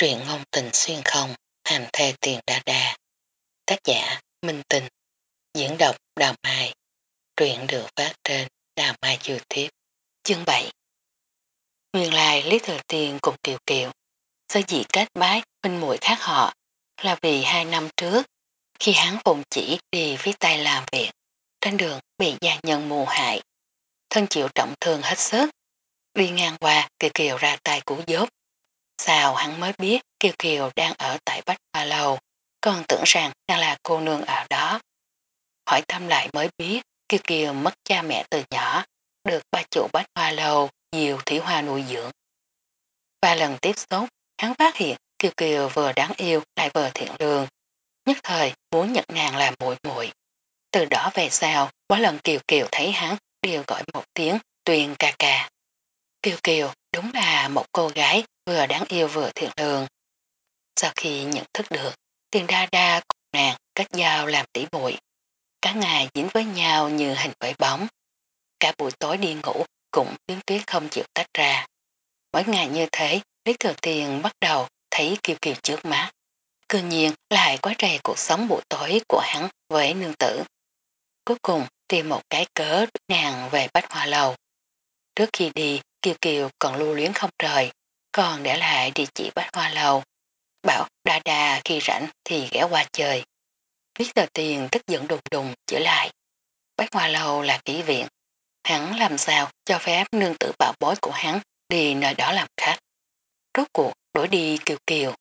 Truyện ngôn tình xuyên không, hành thê tiền đa đa. Tác giả Minh Tình. Diễn đọc Đào Mai. Truyện được phát trên Đào Mai YouTube. Chương 7 Nguyên lai Lý Thừa Tiên cùng Kiều Kiều. Sở dĩ kết bái huynh muội khác họ là vì hai năm trước khi hắn phụng chỉ đi viết tay làm việc trên đường bị gia nhân mù hại. Thân chịu trọng thương hết sức. Đi ngang qua Kiều Kiều ra tay cú giúp Sao hắn mới biết Kiều Kiều đang ở tại Bách Hoa Lầu, còn tưởng rằng đang là cô nương ở đó. Hỏi thăm lại mới biết Kiều Kiều mất cha mẹ từ nhỏ, được ba chủ Bách Hoa Lầu nhiều thủy hoa nuôi dưỡng. Ba lần tiếp xúc, hắn phát hiện Kiều Kiều vừa đáng yêu lại vừa thiện lương, nhất thời muốn nhận nàng làm muội muội. Từ đó về sau, mỗi lần Kiều Kiều thấy hắn đều gọi một tiếng tuyền ca ca. Kiều Kiều đúng là một cô gái vừa đáng yêu vừa thiện lương. Sau khi nhận thức được, tiền đa đa cùng nàng kết giao làm tỉ muội Cả ngày dính với nhau như hình vẫy bóng. Cả buổi tối đi ngủ cũng tuyến tuyết không chịu tách ra. Mỗi ngày như thế, Lý Thừa Tiền bắt đầu thấy kiều kiều trước mắt. Cư nhiên lại quá trề cuộc sống buổi tối của hắn với nương tử. Cuối cùng tìm một cái cớ nàng về Bách Hoa Lầu. Trước khi đi, Kiều Kiều còn lưu luyến không rời, còn để lại địa chỉ bách hoa lầu. Bảo đa đa khi rảnh thì ghé qua chơi. Viết tờ tiền tức giận đùng đùng trở lại. Bách hoa lầu là kỹ viện. Hắn làm sao cho phép nương tử bảo bối của hắn đi nơi đó làm khách. Rốt cuộc đuổi đi kiều kiều.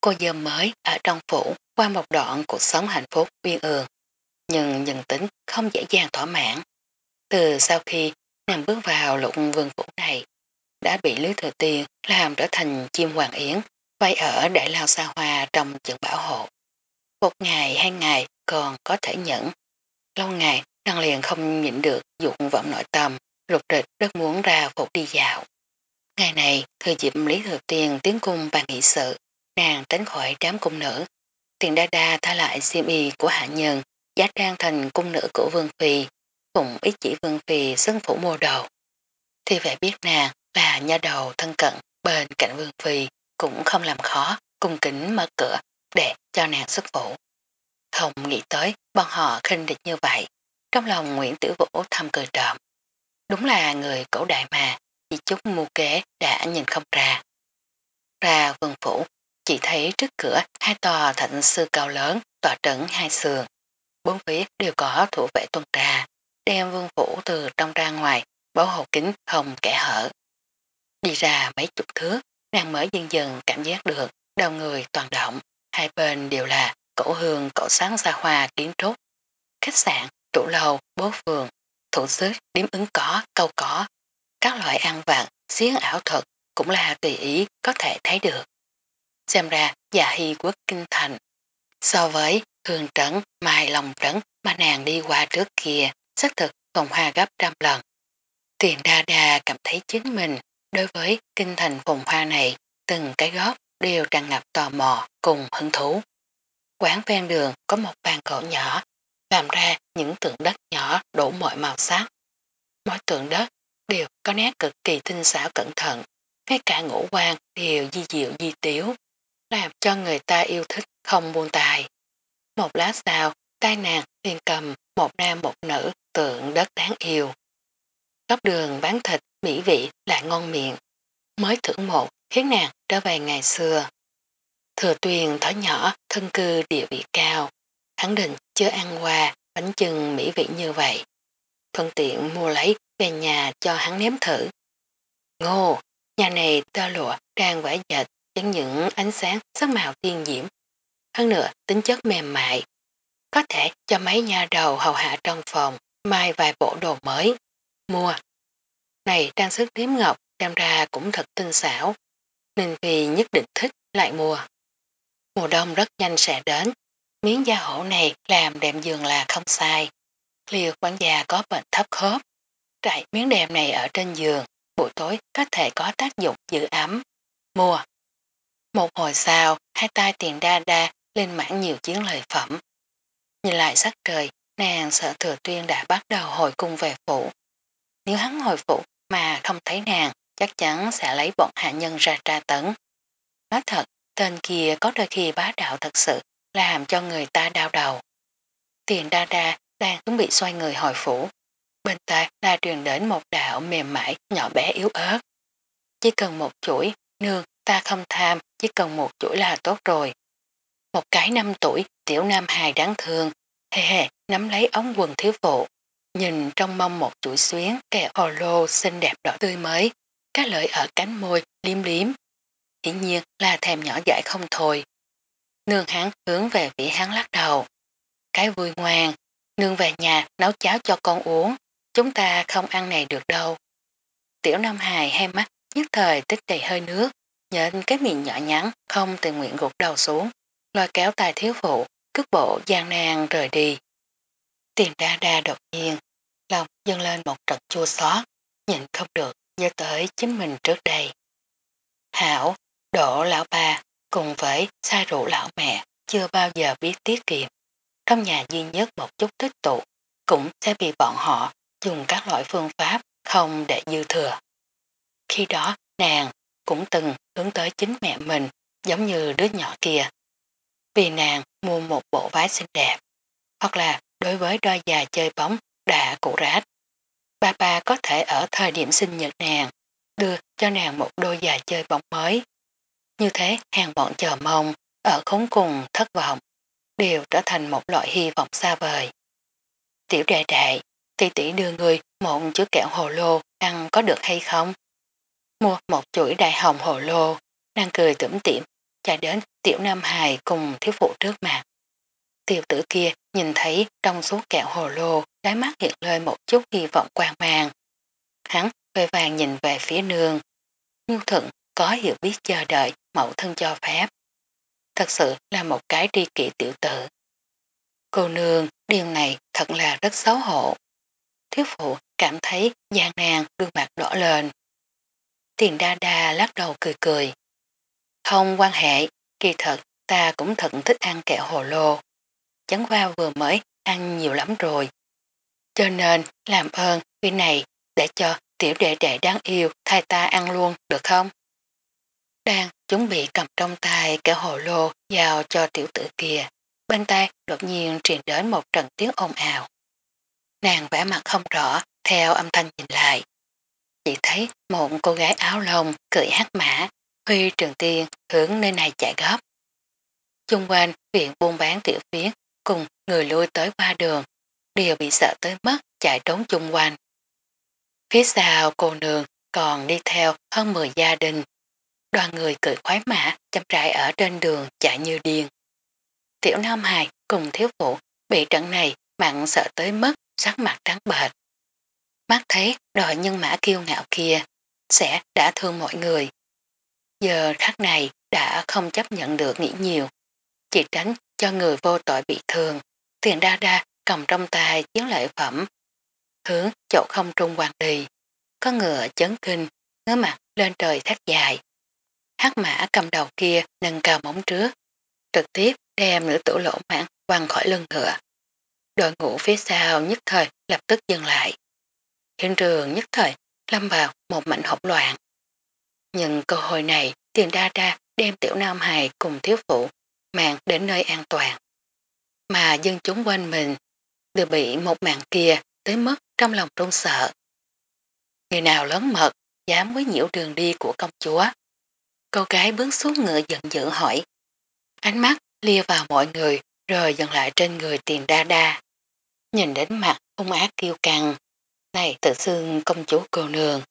Cô dơ mới ở trong phủ qua một đoạn cuộc sống hạnh phúc uyên ương. Nhưng nhân tính không dễ dàng thỏa mãn. Từ sau khi nàng bước vào lụng vương phủ này, đã bị Lý Thừa Tiên làm trở thành chim hoàng yến, vay ở đại lao xa hoa trong trận bảo hộ. Một ngày hai ngày còn có thể nhẫn. Lâu ngày, năng liền không nhịn được dụng vọng nội tâm, lục rịch rất muốn ra phục đi dạo. Ngày này, thời dịp Lý Thừa Tiên tiến cung bàn nghị sự, nàng tránh khỏi đám cung nữ. Tiền đa đa tha lại xiêm y của hạ nhân, giá trang thành cung nữ của Vương Phi, cùng ý chỉ Vương Phi xứng phủ mua đồ. Thì phải biết nàng là nha đầu thân cận bên cạnh Vương Phi cũng không làm khó, cung kính mở cửa để cho nàng xuất phủ. Không nghĩ tới bọn họ khinh địch như vậy, trong lòng Nguyễn Tử Vũ thầm cười trộm. Đúng là người cổ đại mà, chỉ chút mưu kế đã nhìn không ra. Ra vương phủ, chỉ thấy trước cửa hai tòa thạnh sư cao lớn tòa trấn hai sườn. Bốn phía đều có thủ vệ tuần tra, đem vương phủ từ trong ra ngoài, bảo hộ kính không kẻ hở. Đi ra mấy chục thước, nàng mới dần dần cảm giác được đầu người toàn động, hai bên đều là cổ hương cổ sáng xa hoa kiến trúc. Khách sạn, trụ lầu, bố phường, thủ sức, điếm ứng có, câu có. Các loại ăn vặt xiến ảo thuật cũng là tùy ý có thể thấy được. Xem ra già hy quốc kinh thành. So với hương trấn, mai lòng trấn mà nàng đi qua trước kia, xác thực còn hoa gấp trăm lần. Tiền đa đa cảm thấy chính mình đối với kinh thành phùng hoa này, từng cái góp đều tràn ngập tò mò cùng hứng thú. Quán ven đường có một bàn cổ nhỏ, làm ra những tượng đất nhỏ đủ mọi màu sắc. Mỗi tượng đất đều có nét cực kỳ tinh xảo cẩn thận, ngay cả ngũ quan đều di diệu di tiếu, làm cho người ta yêu thích không buông tài. Một lát sau, tai nàng liền cầm một nam một nữ tượng đất đáng yêu. Góc đường bán thịt, mỹ vị lại ngon miệng. Mới thưởng một, khiến nàng trở về ngày xưa. Thừa tuyền thỏ nhỏ, thân cư địa vị cao. hắn định chưa ăn qua bánh chưng mỹ vị như vậy. Thuận tiện mua lấy về nhà cho hắn nếm thử. Ngô, nhà này tơ lụa đang vải dệt chẳng những ánh sáng sắc màu tiên diễm. Hơn nữa tính chất mềm mại. Có thể cho mấy nhà đầu hầu hạ trong phòng mai vài bộ đồ mới. Mua à? này trang sức điếm ngọc đem ra cũng thật tinh xảo, nên Phi nhất định thích lại mua. Mùa đông rất nhanh sẽ đến, miếng da hổ này làm đệm giường là không sai. Liều quản gia có bệnh thấp khớp, trải miếng đệm này ở trên giường, buổi tối có thể có tác dụng giữ ấm. Mua. Một hồi sau, hai tay tiền đa đa lên mảng nhiều chiến lợi phẩm. Nhìn lại sắc trời, nàng sợ thừa tuyên đã bắt đầu hồi cung về phủ. Nếu hắn hồi phủ mà không thấy nàng, chắc chắn sẽ lấy bọn hạ nhân ra tra tấn. Nói thật, Tên kia có đôi khi bá đạo thật sự làm cho người ta đau đầu. Tiền đa đa đang chuẩn bị xoay người hồi phủ. Bên tai là truyền đến một đạo mềm mại nhỏ bé yếu ớt. Chỉ cần một chuỗi, nương ta không tham, chỉ cần một chuỗi là tốt rồi. Một cái năm tuổi, tiểu nam hài đáng thương, hề hề nắm lấy ống quần thiếu phụ, nhìn trong mông một chuỗi xuyến kẹo hồ lô xinh đẹp đỏ tươi mới, các lợi ở cánh môi liếm liếm. Hiển nhiên là thèm nhỏ dại không thôi. Nương hắn hướng về vị hắn lắc đầu. Cái vui ngoan, nương về nhà nấu cháo cho con uống, chúng ta không ăn này được đâu. Tiểu Nam Hài hai mắt nhất thời tích đầy hơi nước, nhận cái miệng nhỏ nhắn không tự nguyện gục đầu xuống, lôi kéo tài thiếu phụ, cước bộ gian nan rời đi. Tiền đa đa đột nhiên, lòng dâng lên một trận chua xót, nhìn không được nhớ tới chính mình trước đây. Hảo, đổ lão ba cùng với sai rượu lão mẹ chưa bao giờ biết tiết kiệm. Trong nhà duy nhất một chút tích tụ cũng sẽ bị bọn họ dùng các loại phương pháp không để dư thừa. Khi đó nàng cũng từng hướng tới chính mẹ mình giống như đứa nhỏ kia. Vì nàng mua một bộ váy xinh đẹp hoặc là đối với đôi già chơi bóng đã cụ rách. Ba ba có thể ở thời điểm sinh nhật nàng đưa cho nàng một đôi già chơi bóng mới. Như thế hàng bọn chờ mong ở khốn cùng thất vọng đều trở thành một loại hy vọng xa vời. Tiểu đệ đệ, tỷ tỷ đưa người một chứa kẹo hồ lô ăn có được hay không? Mua một chuỗi đại hồng hồ lô, đang cười tủm tỉm chạy đến tiểu nam hài cùng thiếu phụ trước mặt. Tiểu tử kia nhìn thấy trong số kẹo hồ lô đáy mắt hiện lên một chút hy vọng quang mang. Hắn vơi vàng nhìn về phía nương. Nhu thuận có hiểu biết chờ đợi mẫu thân cho phép. Thật sự là một cái tri kỷ tiểu tử. Cô nương, điều này thật là rất xấu hổ. Thiếu phụ cảm thấy gian nàng gương mặt đỏ lên. Tiền đa đa lắc đầu cười cười. Không quan hệ, kỳ thật ta cũng thật thích ăn kẹo hồ lô. Chấn qua vừa mới ăn nhiều lắm rồi. Cho nên làm ơn vì này để cho tiểu đệ đệ đáng yêu thay ta ăn luôn, được không? Đang chuẩn bị cầm trong tay cái hồ lô giao cho tiểu tử kia. Bên tay đột nhiên truyền đến một trận tiếng ồn ào. Nàng vẽ mặt không rõ, theo âm thanh nhìn lại. Chỉ thấy một cô gái áo lông cười hát mã, Huy Trường Tiên hướng nơi này chạy gấp. Chung quanh viện buôn bán tiểu phiến cùng người lui tới qua đường đều bị sợ tới mất chạy trốn chung quanh. Phía sau, cô nương còn đi theo hơn 10 gia đình. Đoàn người cười khoái mã chăm trại ở trên đường chạy như điên. Tiểu Nam hài cùng thiếu phụ bị trận này mặn sợ tới mất sắc mặt trắng bệch. Mắt thấy đội nhân mã kiêu ngạo kia sẽ đã thương mọi người. Giờ khắc này đã không chấp nhận được nghĩ nhiều. Chỉ tránh cho người vô tội bị thương. Tiền đa đa cầm trong tay chiến lợi phẩm. Hướng chỗ không trung hoàng đi. Có ngựa chấn kinh, ngứa mặt lên trời thét dài. Hát mã cầm đầu kia nâng cao móng trước. Trực tiếp đem nữ tử lỗ mãn quăng khỏi lưng ngựa. Đội ngũ phía sau nhất thời lập tức dừng lại. Hiện trường nhất thời lâm vào một mảnh hỗn loạn. Nhưng cơ hội này tiền đa đa đem tiểu nam hài cùng thiếu phụ mang đến nơi an toàn. Mà dân chúng quanh mình đều bị một mạng kia tới mức trong lòng run sợ. Người nào lớn mật dám quấy nhiễu đường đi của công chúa. Cô gái bước xuống ngựa giận dữ hỏi. Ánh mắt lia vào mọi người rồi dần lại trên người tiền đa đa. Nhìn đến mặt hung ác kiêu căng. Này tự xưng công chúa cô nương.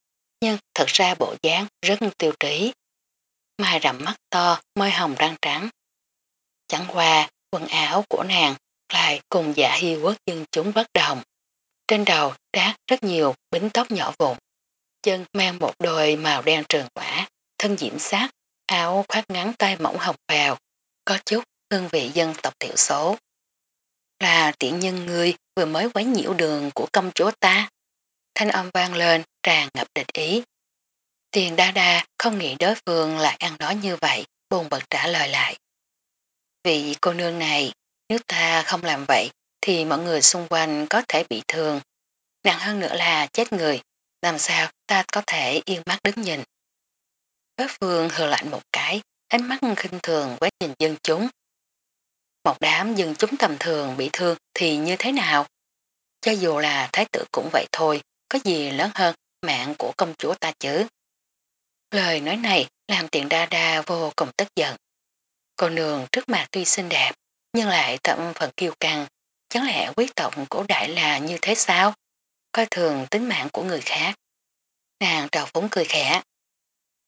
Nhưng thật ra bộ dáng rất tiêu trí. Mai rậm mắt to, môi hồng răng trắng. Chẳng qua, quần áo của nàng lại cùng dạ giả hy quốc dân chúng bất đồng. Trên đầu đát rất nhiều bính tóc nhỏ vụn. Chân mang một đôi màu đen trường quả, thân diễm sát, áo khoác ngắn tay mỏng hồng bào, có chút hương vị dân tộc thiểu số. Là tiện nhân ngươi vừa mới quấy nhiễu đường của công chúa ta. Thanh âm vang lên tràn ngập địch ý. Tiền đa đa không nghĩ đối phương lại ăn nói như vậy, buồn bật trả lời lại. vị cô nương này, nếu ta không làm vậy, thì mọi người xung quanh có thể bị thương. Nặng hơn nữa là chết người, làm sao ta có thể yên mắt đứng nhìn. Bác phương hờ lạnh một cái, ánh mắt khinh thường quét nhìn dân chúng. Một đám dân chúng tầm thường bị thương thì như thế nào? Cho dù là thái tử cũng vậy thôi, có gì lớn hơn mạng của công chúa ta chứ. Lời nói này làm tiện đa đa vô cùng tức giận. Cô nương trước mặt tuy xinh đẹp, nhưng lại tận phần kiêu căng. Chẳng lẽ quý tộc cổ đại là như thế sao? Coi thường tính mạng của người khác. Nàng trào phúng cười khẽ.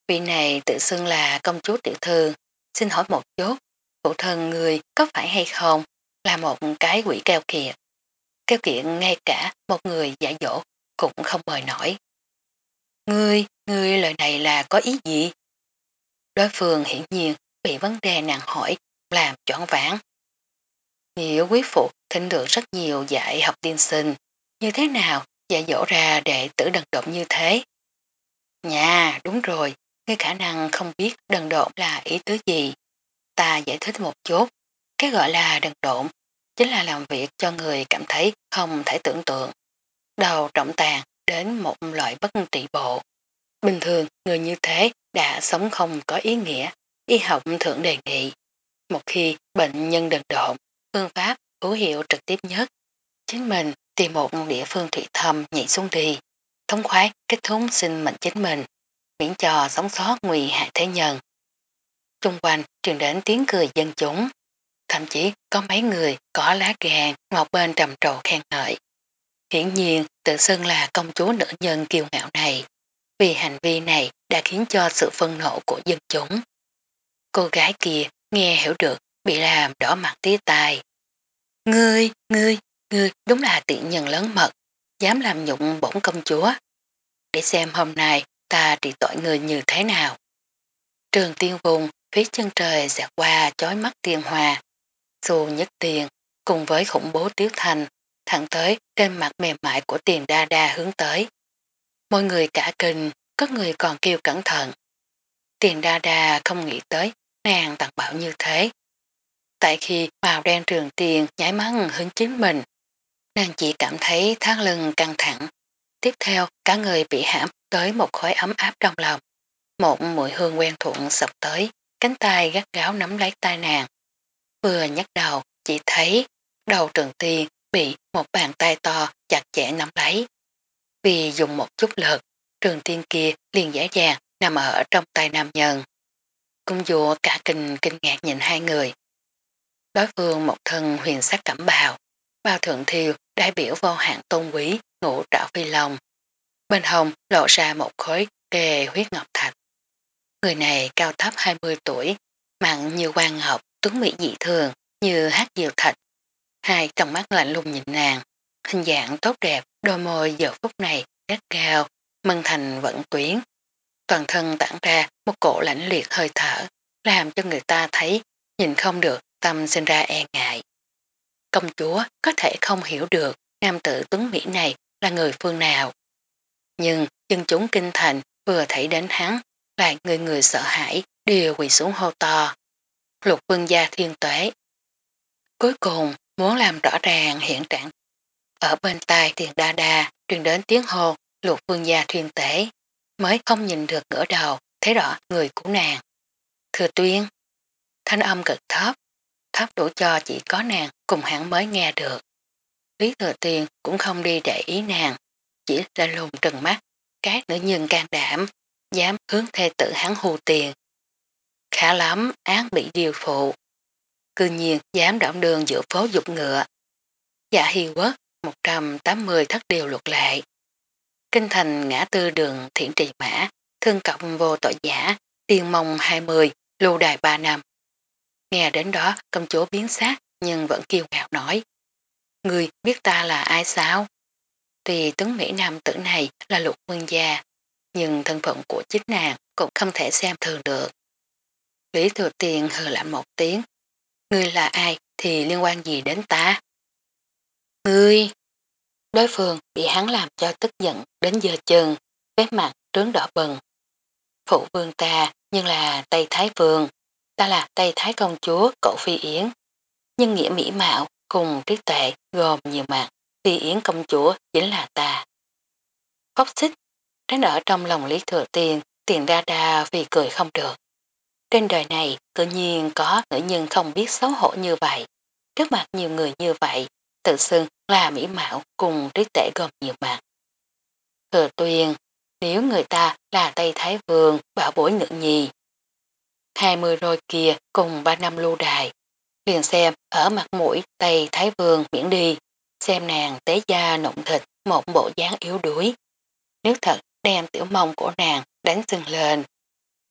Vị này tự xưng là công chúa tiểu thư, xin hỏi một chút, phụ thân người có phải hay không là một cái quỷ keo kiệt. Keo kiệt ngay cả một người giả dỗ cũng không mời nổi. Ngươi, ngươi lời này là có ý gì? Đối phương hiển nhiên bị vấn đề nàng hỏi làm choáng vãn. Nhiều quý phụ thỉnh được rất nhiều dạy học tiên sinh, như thế nào dạy dỗ ra đệ tử đần độn như thế? Nhà, đúng rồi, ngươi khả năng không biết đần độn là ý tứ gì. Ta giải thích một chút, cái gọi là đần độn chính là làm việc cho người cảm thấy không thể tưởng tượng. Đầu trọng tàn đến một loại bất trị bộ. Bình thường, người như thế đã sống không có ý nghĩa, y học thượng đề nghị. Một khi bệnh nhân đần độn, phương pháp hữu hiệu trực tiếp nhất, chính mình tìm một địa phương thủy thầm nhảy xuống đi, thống khoái kết thúc sinh mệnh chính mình, miễn cho sống sót nguy hại thế nhân. Trung quanh truyền đến tiếng cười dân chúng, thậm chí có mấy người có lá gàng ngọt bên trầm trồ khen ngợi. Hiển nhiên tự xưng là công chúa nữ nhân kiêu ngạo này, vì hành vi này đã khiến cho sự phân nộ của dân chúng. Cô gái kia nghe hiểu được bị làm đỏ mặt tía tai. Ngươi, ngươi, ngươi đúng là tiện nhân lớn mật, dám làm nhụng bổn công chúa. Để xem hôm nay ta trị tội người như thế nào. Trường tiên vùng phía chân trời sẽ qua chói mắt tiên hòa. dù nhất tiền cùng với khủng bố tiếu thành thẳng tới trên mặt mềm mại của tiền đa đa hướng tới. Mọi người cả kinh, có người còn kêu cẩn thận. Tiền đa đa không nghĩ tới nàng tặng bảo như thế. Tại khi màu đen trường tiền nhảy mắt hướng chính mình, nàng chỉ cảm thấy thác lưng căng thẳng. Tiếp theo, cả người bị hãm tới một khói ấm áp trong lòng. Một mùi hương quen thuận sập tới, cánh tay gắt gáo nắm lấy tay nàng. Vừa nhắc đầu, chỉ thấy đầu trường tiên bị một bàn tay to chặt chẽ nắm lấy. Vì dùng một chút lực, trường tiên kia liền dễ dàng nằm ở trong tay nam nhân. Cung dùa cả kinh kinh ngạc nhìn hai người. Đối phương một thân huyền sắc cẩm bào, bao thượng thiêu đại biểu vô hạn tôn quý ngũ trảo phi lòng. Bên hồng lộ ra một khối kề huyết ngọc thạch. Người này cao thấp 20 tuổi, mặn như quan ngọc, tướng mỹ dị thường, như hát diều thạch. Hai trong mắt lạnh lùng nhìn nàng, hình dạng tốt đẹp, đôi môi giờ phút này rất cao, mân thành vận tuyến. Toàn thân tản ra một cổ lãnh liệt hơi thở, làm cho người ta thấy, nhìn không được, tâm sinh ra e ngại. Công chúa có thể không hiểu được nam tử tuấn Mỹ này là người phương nào. Nhưng dân chúng kinh thành vừa thấy đến hắn, lại người người sợ hãi, đều quỳ xuống hô to. Lục vương gia thiên tuế. Cuối cùng, muốn làm rõ ràng hiện trạng. Ở bên tai tiền đa đa, truyền đến tiếng hô, lục vương gia thiên tế, mới không nhìn được ngỡ đầu, thấy rõ người của nàng. Thừa tuyên, thanh âm cực thấp, thấp đủ cho chỉ có nàng cùng hắn mới nghe được. Lý thừa tiên cũng không đi để ý nàng, chỉ là lùng trừng mắt, các nữ nhân can đảm, dám hướng thê tự hắn hù tiền. Khá lắm, án bị điều phụ. Cư nhiên dám động đường giữa phố dục ngựa. Dạ Hi quốc 180 thất điều luật lệ. Kinh thành ngã tư đường thiện trì mã, thương cộng vô tội giả, tiên mông 20, lưu đài 3 năm. Nghe đến đó công chúa biến sát nhưng vẫn kiêu ngạo nói. Người biết ta là ai sao? Tuy tướng Mỹ Nam tử này là lục vương gia, nhưng thân phận của chính nàng cũng không thể xem thường được. Lý thừa tiền hờ lạnh một tiếng. Ngươi là ai thì liên quan gì đến ta? Ngươi! Đối phương bị hắn làm cho tức giận đến giờ chừng, vết mặt trướng đỏ bừng. Phụ vương ta nhưng là Tây Thái Vương, ta là Tây Thái Công Chúa cậu Phi Yến. Nhưng nghĩa mỹ mạo cùng trí tuệ gồm nhiều mặt, Phi Yến Công Chúa chính là ta. Phóc xích, tránh ở trong lòng Lý Thừa Tiên, tiền đa đa vì cười không được. trên đời này tự nhiên có nữ nhân không biết xấu hổ như vậy. Trước mặt nhiều người như vậy, tự xưng là mỹ mạo cùng trí tệ gồm nhiều mặt. Thừa tuyên, nếu người ta là Tây Thái Vương bảo bối nữ nhi, 20 rồi kia cùng 3 năm lưu đài, liền xem ở mặt mũi Tây Thái Vương miễn đi, xem nàng tế da nụng thịt một bộ dáng yếu đuối. Nếu thật đem tiểu mông của nàng đánh sưng lên,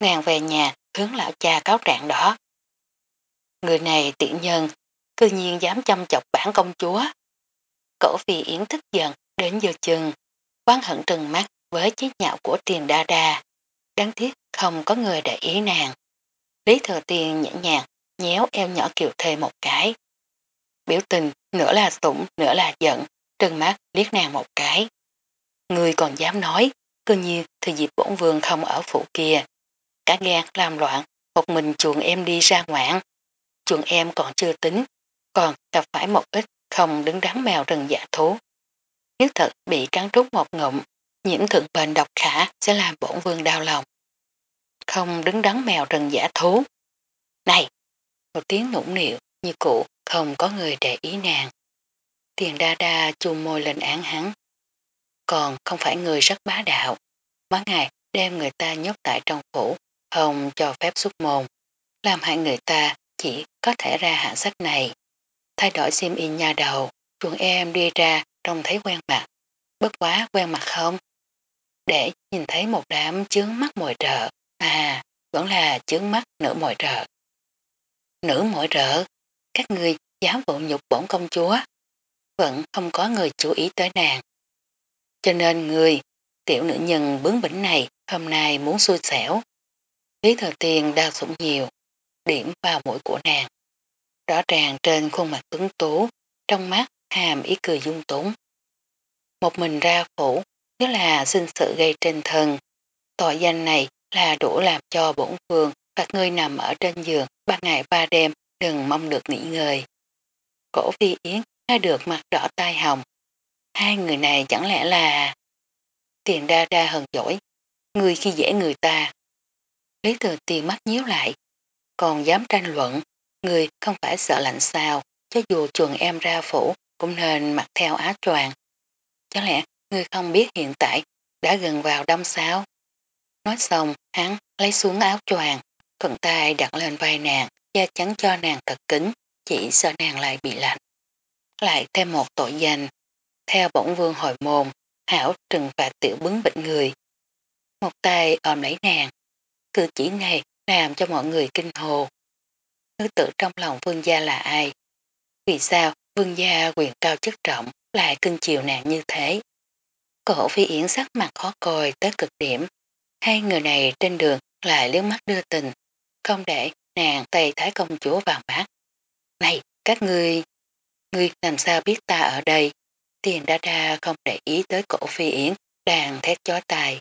nàng về nhà hướng lão cha cáo trạng đó. Người này tiện nhân, cư nhiên dám chăm chọc bản công chúa. Cổ phi yến thức giận đến giờ chừng, quán hận trừng mắt với chiếc nhạo của tiền đa đa. Đáng tiếc không có người để ý nàng. Lý thừa tiền nhẹ nhàng nhéo eo nhỏ kiều thê một cái. Biểu tình nửa là sủng nửa là giận, trừng mắt liếc nàng một cái. Người còn dám nói, cơ nhiên thì dịp bổn vương không ở phủ kia. Cả gan làm loạn, một mình chuồng em đi ra ngoạn. Chuồng em còn chưa tính, còn gặp phải một ít không đứng đắn mèo rừng giả thú. Nếu thật bị cắn rút một ngụm, nhiễm thượng bệnh độc khả sẽ làm bổn vương đau lòng. Không đứng đắn mèo rừng giả thú. Này! Một tiếng nũng nịu như cụ không có người để ý nàng. Tiền đa đa chung môi lên án hắn. Còn không phải người rất bá đạo. Mấy ngày đem người ta nhốt tại trong phủ, không cho phép xuất môn. Làm hại người ta chỉ có thể ra hạng sách này. Thay đổi sim in nhà đầu, chuồng em đi ra trông thấy quen mặt. Bất quá quen mặt không? Để nhìn thấy một đám chướng mắt mồi trợ. À, vẫn là chướng mắt nữ mội trợ. Nữ mội trợ, các người dám vụ nhục bổn công chúa. Vẫn không có người chú ý tới nàng. Cho nên người, tiểu nữ nhân bướng bỉnh này hôm nay muốn xui xẻo. Lý thừa tiền đau sủng nhiều, điểm vào mũi của nàng. Rõ ràng trên khuôn mặt tuấn tú, trong mắt hàm ý cười dung túng. Một mình ra phủ, nếu là sinh sự gây trên thân, tội danh này là đủ làm cho bổn phương và ngươi nằm ở trên giường ba ngày ba đêm đừng mong được nghỉ ngơi. Cổ phi yến nghe được mặt đỏ tai hồng. Hai người này chẳng lẽ là... Tiền đa đa hờn dỗi, người khi dễ người ta. Lý thừa tiền mắt nhíu lại, còn dám tranh luận, người không phải sợ lạnh sao, cho dù chuồng em ra phủ cũng nên mặc theo áo choàng. Chẳng lẽ người không biết hiện tại đã gần vào đông sao? Nói xong, hắn lấy xuống áo choàng, thuận tay đặt lên vai nàng, da chắn cho nàng thật kính, chỉ sợ nàng lại bị lạnh. Lại thêm một tội danh, theo bổng vương hồi môn, hảo trừng phạt tiểu bứng bệnh người. Một tay ôm lấy nàng, cử chỉ này làm cho mọi người kinh hồ. Nữ tử trong lòng vương gia là ai? Vì sao vương gia quyền cao chức trọng lại kinh chiều nàng như thế? Cổ phi yến sắc mặt khó coi tới cực điểm. Hai người này trên đường lại liếc mắt đưa tình, không để nàng tay Thái công chúa vào mắt. Này, các ngươi, ngươi làm sao biết ta ở đây? Tiền đa đa không để ý tới cổ phi yến, đang thét chó tài.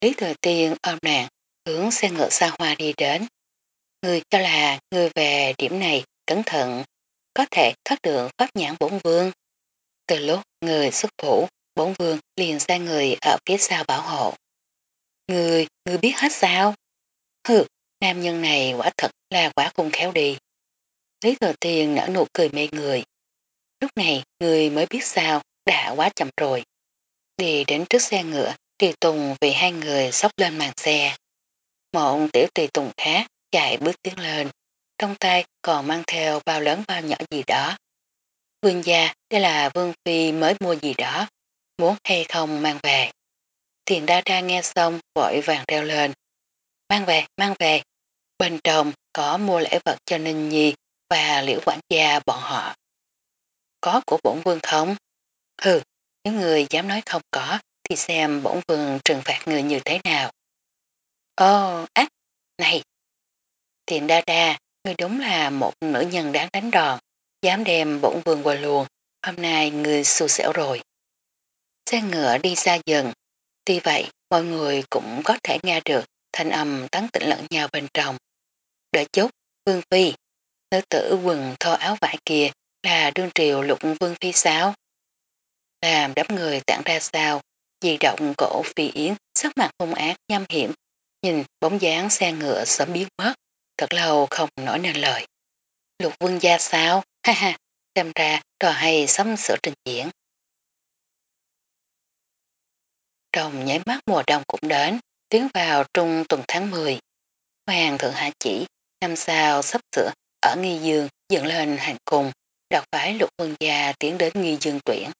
Lý thừa tiên ôm nàng, hướng xe ngựa xa hoa đi đến. Ngươi cho là ngươi về điểm này cẩn thận, có thể thoát được pháp nhãn bổn vương. Từ lúc người xuất phủ, bổn vương liền sai người ở phía sau bảo hộ. Người, người biết hết sao? Hừ, nam nhân này quả thật là quả cung khéo đi. Lý thừa tiên nở nụ cười mê người. Lúc này người mới biết sao đã quá chậm rồi. Đi đến trước xe ngựa, tùy tùng vì hai người sóc lên màn xe. Một tiểu tùy tùng khác chạy bước tiến lên, trong tay còn mang theo bao lớn bao nhỏ gì đó. Vương gia, đây là Vương Phi mới mua gì đó, muốn hay không mang về. Thiền đa đa nghe xong vội vàng reo lên. Mang về, mang về. Bên trong có mua lễ vật cho Ninh Nhi và liễu quản gia bọn họ. Có của bổn vương không? Hừ, nếu người dám nói không có thì xem bổn vương trừng phạt người như thế nào. Ồ, ác, này. Thiền đa đa, người đúng là một nữ nhân đáng đánh đòn, dám đem bổn vương qua luồng hôm nay người xù xẻo rồi. Xe ngựa đi xa dần, tuy vậy mọi người cũng có thể nghe được thanh âm tán tỉnh lẫn nhau bên trong. Đợi chút, Vương Phi, nữ tử quần thô áo vải kia là đương triều lục Vương Phi sao? Làm đám người tản ra sao, di động cổ Phi Yến sắc mặt hung ác nhâm hiểm, nhìn bóng dáng xe ngựa sớm biến mất, thật lâu không nói nên lời. Lục vương gia sao? Ha ha, xem ra trò hay sắm sửa trình diễn. Trong nháy mắt mùa đông cũng đến, tiến vào trung tuần tháng 10. Hoàng thượng hạ chỉ, năm sao sắp sửa ở nghi dương dựng lên hành cùng, đọc phải lục quân gia tiến đến nghi dương tuyển.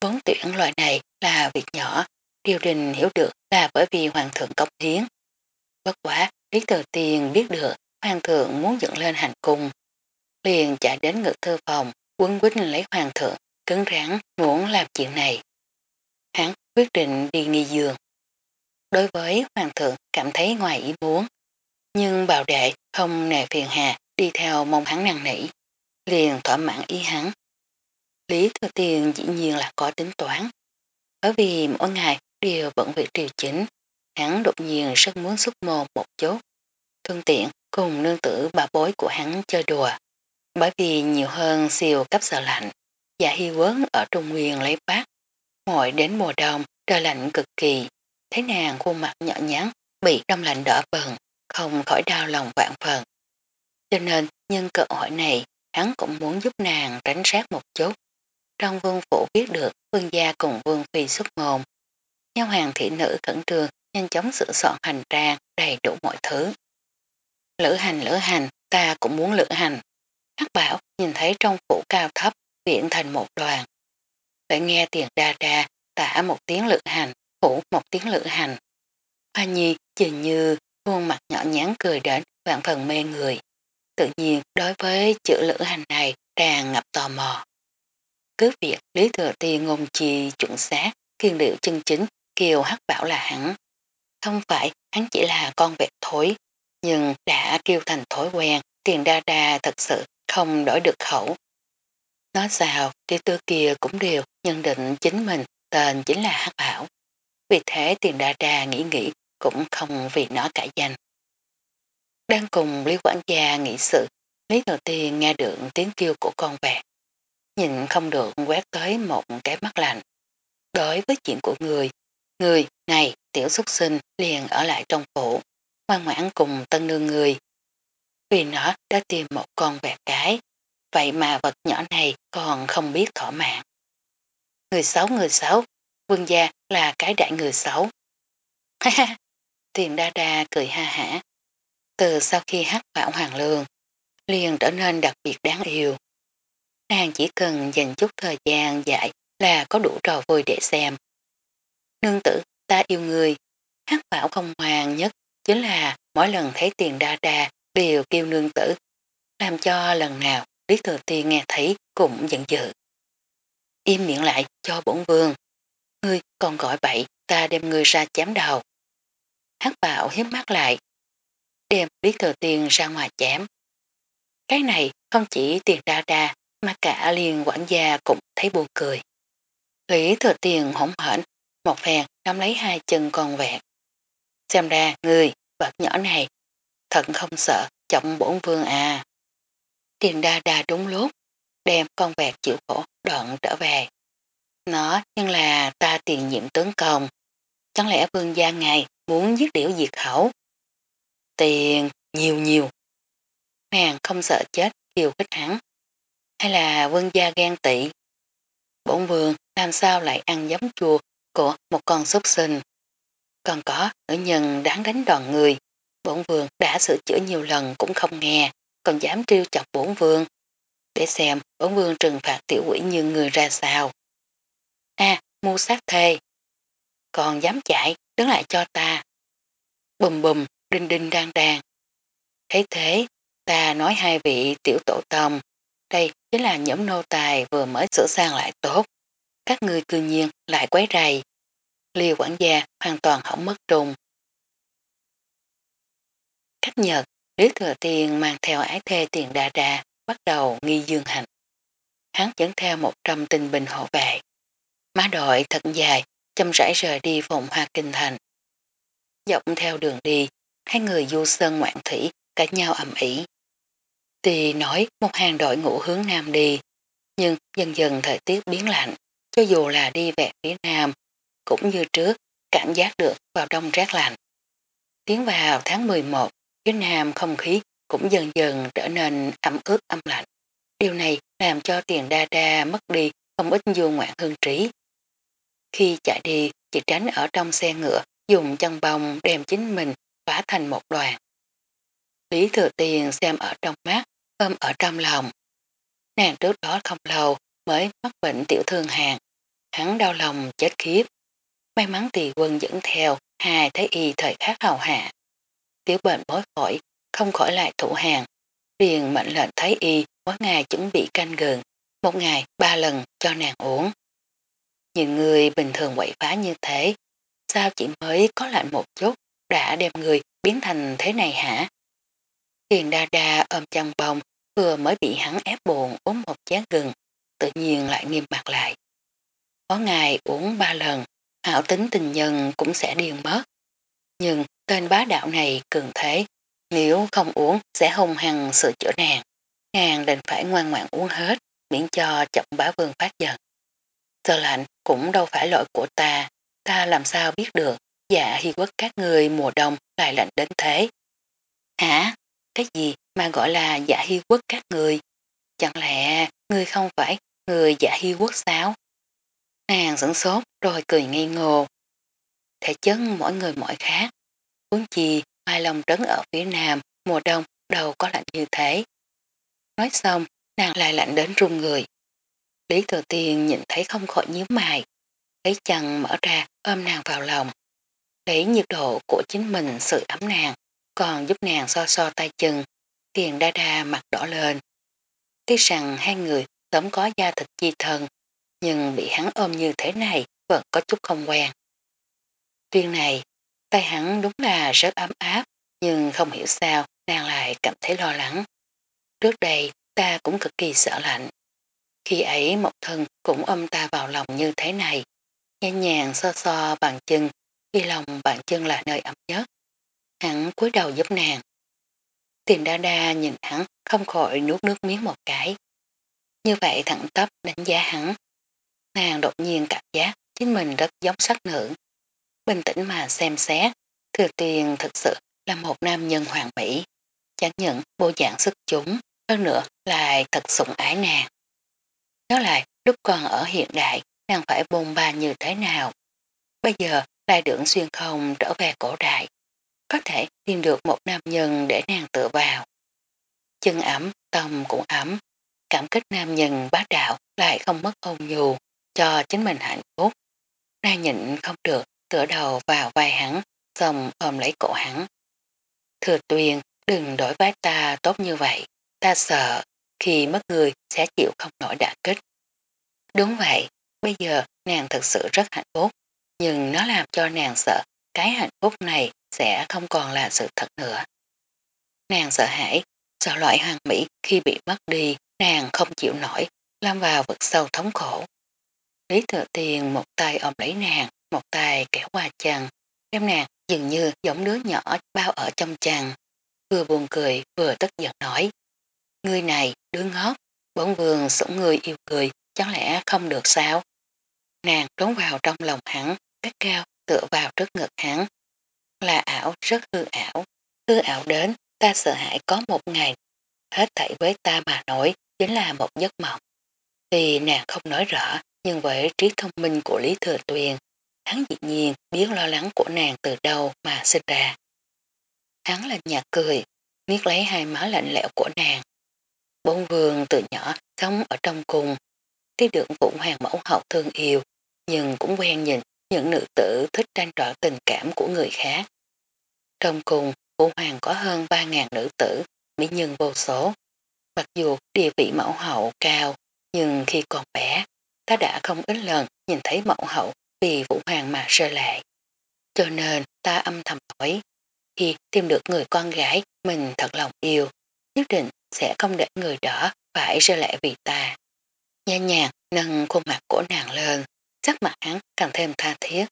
vốn tuyển loại này là việc nhỏ, điều đình hiểu được là bởi vì hoàng thượng công hiến. Bất quá, Lý Thừa Tiền biết được hoàng thượng muốn dựng lên hành cung. Liền chạy đến ngự thư phòng, quân quýnh lấy hoàng thượng, cứng rắn muốn làm chuyện này. Hắn quyết định đi nghi giường. Đối với hoàng thượng cảm thấy ngoài ý muốn, nhưng bào đệ không nề phiền hà đi theo mong hắn năng nỉ, liền thỏa mãn ý hắn. Lý Thừa Tiền dĩ nhiên là có tính toán, bởi vì mỗi ngày đều bận việc điều chỉnh hắn đột nhiên rất muốn xúc môn một chút, thuận tiện cùng nương tử bà bối của hắn chơi đùa, bởi vì nhiều hơn siêu cấp sợ lạnh, và hy quấn ở Trung Nguyên lấy bát, Mỗi đến mùa đông trời lạnh cực kỳ, thấy nàng khuôn mặt nhỏ nhắn bị đông lạnh đỏ bần, không khỏi đau lòng vạn phần. Cho nên nhân cơ hội này hắn cũng muốn giúp nàng tránh sát một chút. Trong vương phủ biết được vương gia cùng vương phi xuất ngôn. Nhau hàng thị nữ khẩn trương nhanh chóng sửa soạn hành trang đầy đủ mọi thứ. Lữ hành lữ hành, ta cũng muốn lữ hành. Hắc bảo nhìn thấy trong phủ cao thấp viện thành một đoàn lại nghe tiền đa đa tả một tiếng lựa hành, phủ một tiếng lựa hành. Hoa nhi dường như khuôn mặt nhỏ nhắn cười đến vạn phần mê người. Tự nhiên đối với chữ lữ hành này tràn ngập tò mò. Cứ việc Lý Thừa Tiên ngôn chi chuẩn xác, thiên điệu chân chính, kiều hắc bảo là hắn. Không phải hắn chỉ là con vẹt thối, nhưng đã kêu thành thói quen, tiền đa đa thật sự không đổi được khẩu. Nói sao, tiểu tư kia cũng đều nhận định chính mình tên chính là hắc bảo. Vì thế tiền đa đa nghĩ nghĩ cũng không vì nó cải danh. Đang cùng Lý Quảng Gia nghĩ sự, Lý Đầu Tiên nghe được tiếng kêu của con vẹt. Nhìn không được quét tới một cái mắt lạnh. Đối với chuyện của người, người này tiểu xuất sinh liền ở lại trong phủ, ngoan ngoãn cùng tân nương người. Vì nó đã tìm một con vẹt cái, vậy mà vật nhỏ này còn không biết thỏa mạng. Người xấu người xấu, vương gia là cái đại người xấu. Ha ha, tiền đa đa cười ha hả. Từ sau khi hát bảo hoàng lương, liền trở nên đặc biệt đáng yêu. Nàng chỉ cần dành chút thời gian dạy là có đủ trò vui để xem. Nương tử, ta yêu người. Hát bảo không hoàng nhất chính là mỗi lần thấy tiền đa đa đều kêu nương tử. Làm cho lần nào Lý Thừa Tiên nghe thấy cũng giận dữ. Im miệng lại cho bổn vương. Ngươi còn gọi bậy ta đem ngươi ra chém đầu. Hát bạo hiếp mắt lại. Đem Lý Thừa Tiên ra ngoài chém. Cái này không chỉ tiền đa đa mà cả liền quản gia cũng thấy buồn cười. Lý Thừa Tiên hỗn hển một phèn nắm lấy hai chân con vẹn. Xem ra người, vật nhỏ này, thật không sợ trọng bổn vương à. Tiền đa đa đúng lúc, đem con vẹt chịu khổ đoạn trở về. Nó nhưng là ta tiền nhiệm tướng công. Chẳng lẽ vương gia ngài muốn giết điểu diệt khẩu? Tiền nhiều nhiều. Nàng không sợ chết kiều kích hắn. Hay là vương gia ghen tị? Bổn vương làm sao lại ăn giấm chua của một con súc sinh? Còn có nữ nhân đáng đánh đòn người. Bổn vương đã sửa chữa nhiều lần cũng không nghe, còn dám trêu chọc bổn vương. Để xem bổn vương trừng phạt tiểu quỷ như người ra sao. a à, mua sát thê. Còn dám chạy, đứng lại cho ta. Bùm bùm, đinh đinh đang đang. Thấy thế, ta nói hai vị tiểu tổ tông, đây chính là nhóm nô tài vừa mới sửa sang lại tốt. Các người cư nhiên lại quấy rầy. Liêu quản gia hoàn toàn hỏng mất trùng. Cách nhật, Lý Thừa Tiên mang theo ái thê tiền đa đa bắt đầu nghi dương hành. Hắn dẫn theo một trăm tinh binh hộ vệ. Má đội thật dài, châm rãi rời đi vùng hoa kinh thành. Dọc theo đường đi, hai người du sơn ngoạn thủy, cả nhau ẩm ỉ. Tì nói một hàng đội ngũ hướng nam đi, nhưng dần dần thời tiết biến lạnh, cho dù là đi về phía nam, cũng như trước, cảm giác được vào đông rét lạnh. Tiến vào tháng 11, phía nam không khí cũng dần dần trở nên ẩm ướt âm lạnh. Điều này làm cho tiền đa đa mất đi không ít du ngoạn hương trí. Khi chạy đi, chị tránh ở trong xe ngựa, dùng chân bông đem chính mình phá thành một đoàn. Lý thừa tiền xem ở trong mắt, ôm ở trong lòng. Nàng trước đó không lâu mới mắc bệnh tiểu thương hàng. Hắn đau lòng chết khiếp. May mắn tỳ quân dẫn theo hai thái y thời khắc hầu hạ. Tiểu bệnh bối khỏi, không khỏi lại thủ hàng. Liền mệnh lệnh thái y mỗi ngày chuẩn bị canh gừng, một ngày ba lần cho nàng uống. Nhìn người bình thường quậy phá như thế, sao chỉ mới có lạnh một chút đã đem người biến thành thế này hả? Tiền đa đa ôm chăn bông vừa mới bị hắn ép buồn uống một chén gừng, tự nhiên lại nghiêm mặt lại. Có ngày uống ba lần, hảo tính tình nhân cũng sẽ điên mất. Nhưng tên bá đạo này cường thế, nếu không uống sẽ hung hăng sự chữa nàng. Nàng định phải ngoan ngoãn uống hết, miễn cho chậm bá vương phát giận. Sơ lạnh cũng đâu phải lỗi của ta, ta làm sao biết được, dạ hy quốc các người mùa đông lại lạnh đến thế. Hả? Cái gì mà gọi là dạ hy quốc các người? Chẳng lẽ người không phải người dạ hy quốc sao? Nàng sửng sốt rồi cười ngây ngô. Thể chân mỗi người mỗi khác. Cuốn chi mai lòng trấn ở phía nam mùa đông đâu có lạnh như thế. Nói xong nàng lại lạnh đến run người. Lý thừa tiên nhìn thấy không khỏi nhíu mày. Lấy chăn mở ra ôm nàng vào lòng. Lấy nhiệt độ của chính mình sự ấm nàng còn giúp nàng so so tay chân. Tiền đa đa mặt đỏ lên. Tiếc rằng hai người sớm có da thịt chi thân nhưng bị hắn ôm như thế này vẫn có chút không quen. Tuyên này, tay hắn đúng là rất ấm áp, nhưng không hiểu sao nàng lại cảm thấy lo lắng. Trước đây ta cũng cực kỳ sợ lạnh. Khi ấy một thân cũng ôm ta vào lòng như thế này, nhẹ nhàng so so bàn chân, khi lòng bàn chân là nơi ấm nhất. Hắn cúi đầu giúp nàng. Tiền đa đa nhìn hắn không khỏi nuốt nước miếng một cái. Như vậy thẳng tắp đánh giá hắn. Nàng đột nhiên cảm giác chính mình rất giống sắc nữ. Bình tĩnh mà xem xét, thừa tiền thực sự là một nam nhân hoàng mỹ. Chẳng những bộ dạng sức chúng, hơn nữa lại thật sủng ái nàng. Nhớ lại lúc còn ở hiện đại, nàng phải bôn ba như thế nào. Bây giờ lại đường xuyên không trở về cổ đại. Có thể tìm được một nam nhân để nàng tựa vào. Chân ấm, tâm cũng ấm. Cảm kích nam nhân bá đạo lại không mất ôn nhu cho chính mình hạnh phúc. Nàng nhịn không được tựa đầu vào vai hắn, xong ôm lấy cổ hắn. Thừa tuyên, đừng đổi vái ta tốt như vậy, ta sợ khi mất người sẽ chịu không nổi đả kích. Đúng vậy, bây giờ nàng thật sự rất hạnh phúc, nhưng nó làm cho nàng sợ cái hạnh phúc này sẽ không còn là sự thật nữa. Nàng sợ hãi, sợ loại hoàng mỹ khi bị mất đi, nàng không chịu nổi, lâm vào vực sâu thống khổ. Lý thừa tiền một tay ôm lấy nàng, một tay kéo qua chàng, đem nàng dường như giống đứa nhỏ bao ở trong chàng, Vừa buồn cười vừa tức giận nói. người này, đứa ngốc, bổn vườn sủng người yêu cười, chẳng lẽ không được sao? Nàng trốn vào trong lòng hắn, cắt cao tựa vào trước ngực hắn. Là ảo, rất hư ảo. Hư ảo đến, ta sợ hãi có một ngày. Hết thảy với ta mà nổi, chính là một giấc mộng. thì nàng không nói rõ, nhưng với trí thông minh của Lý Thừa Tuyền, hắn dĩ nhiên biết lo lắng của nàng từ đâu mà sinh ra. Hắn là nhạt cười, miết lấy hai má lạnh lẽo của nàng. Bốn vương từ nhỏ sống ở trong cùng, thấy được cũng hoàng mẫu hậu thương yêu, nhưng cũng quen nhìn những nữ tử thích tranh trọ tình cảm của người khác. Trong cùng, vũ hoàng có hơn 3.000 nữ tử, mỹ nhân vô số. Mặc dù địa vị mẫu hậu cao, nhưng khi còn bé, ta đã không ít lần nhìn thấy mẫu hậu vì Vũ Hoàng mà sơ lệ. Cho nên ta âm thầm hỏi, khi tìm được người con gái mình thật lòng yêu, nhất định sẽ không để người đó phải sơ lệ vì ta. Nha nhàng nâng khuôn mặt của nàng lên, sắc mặt hắn càng thêm tha thiết.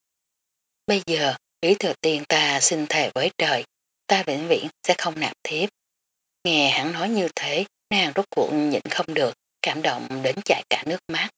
Bây giờ, Lý Thừa Tiên ta xin thề với trời, ta vĩnh viễn sẽ không nạp thiếp. Nghe hắn nói như thế, nàng rốt cuộn nhịn không được, cảm động đến chạy cả nước mắt.